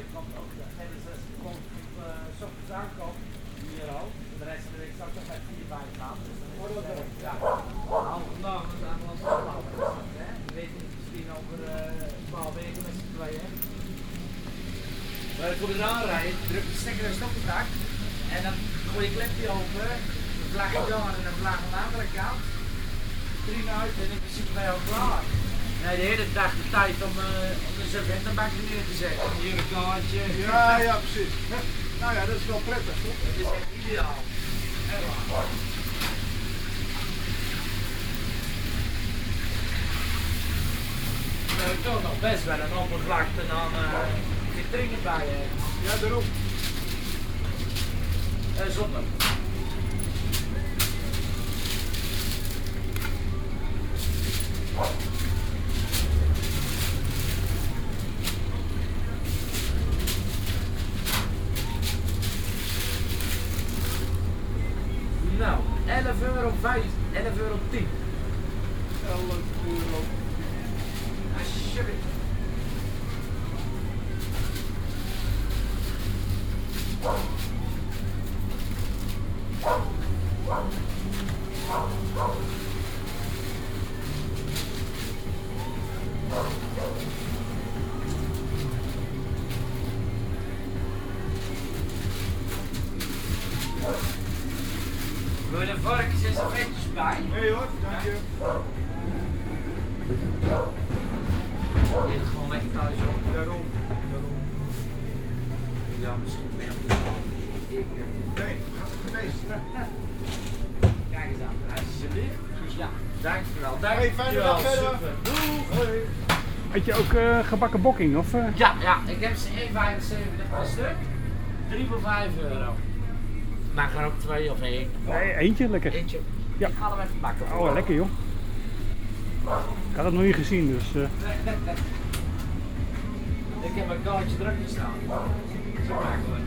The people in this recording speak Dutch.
Ik komt ook de hier al. De rest van de week zou toch bij vier bij Ja, half we We weten misschien over een 12 weken met z'n tweeën. Maar dan aanrijden, druk de stekker en. En dan gooi je klepje open, de vlag en een vlag aan de andere kant. Prima uit en in principe ben je al klaar. Nee, de hele dag de tijd om, uh, om de servettenbak neer te zetten. Hier een kaartje. Ja, ja, precies. Nou ja, dat is wel prettig, toch? Het is echt ideaal. Hebben toch nog best wel een oppervlakte dan uh, vitrine bij je. Ja, daarom. Uh, zonder. Nou, 11 euro 5, 11 euro 10. 11 euro. Wil je de varkens en servetjes bij? Nee hoor, dank je. Dit is gewoon lekker thuis op. Daarom. Daarom. Ja, misschien ben je Ik Nee, gaat het geweest. Kijk eens aan, alsjeblieft. Ja, dankjewel. Hey, fijne Dankjewel. dag verder. Super. Hoi. Had je ook eh, gebakken bokking? Of, eh? Ja, ja, ik heb ze 1,75 per stuk. 3 voor 5 euro. Mag er ook twee of één. Nee, eentje, lekker. Eentje. Ja. Ik ga hem even bakken. Oh, lekker joh. Ik had het nog niet gezien, dus... eh, Ik heb een kaartje druk staan. Zo het.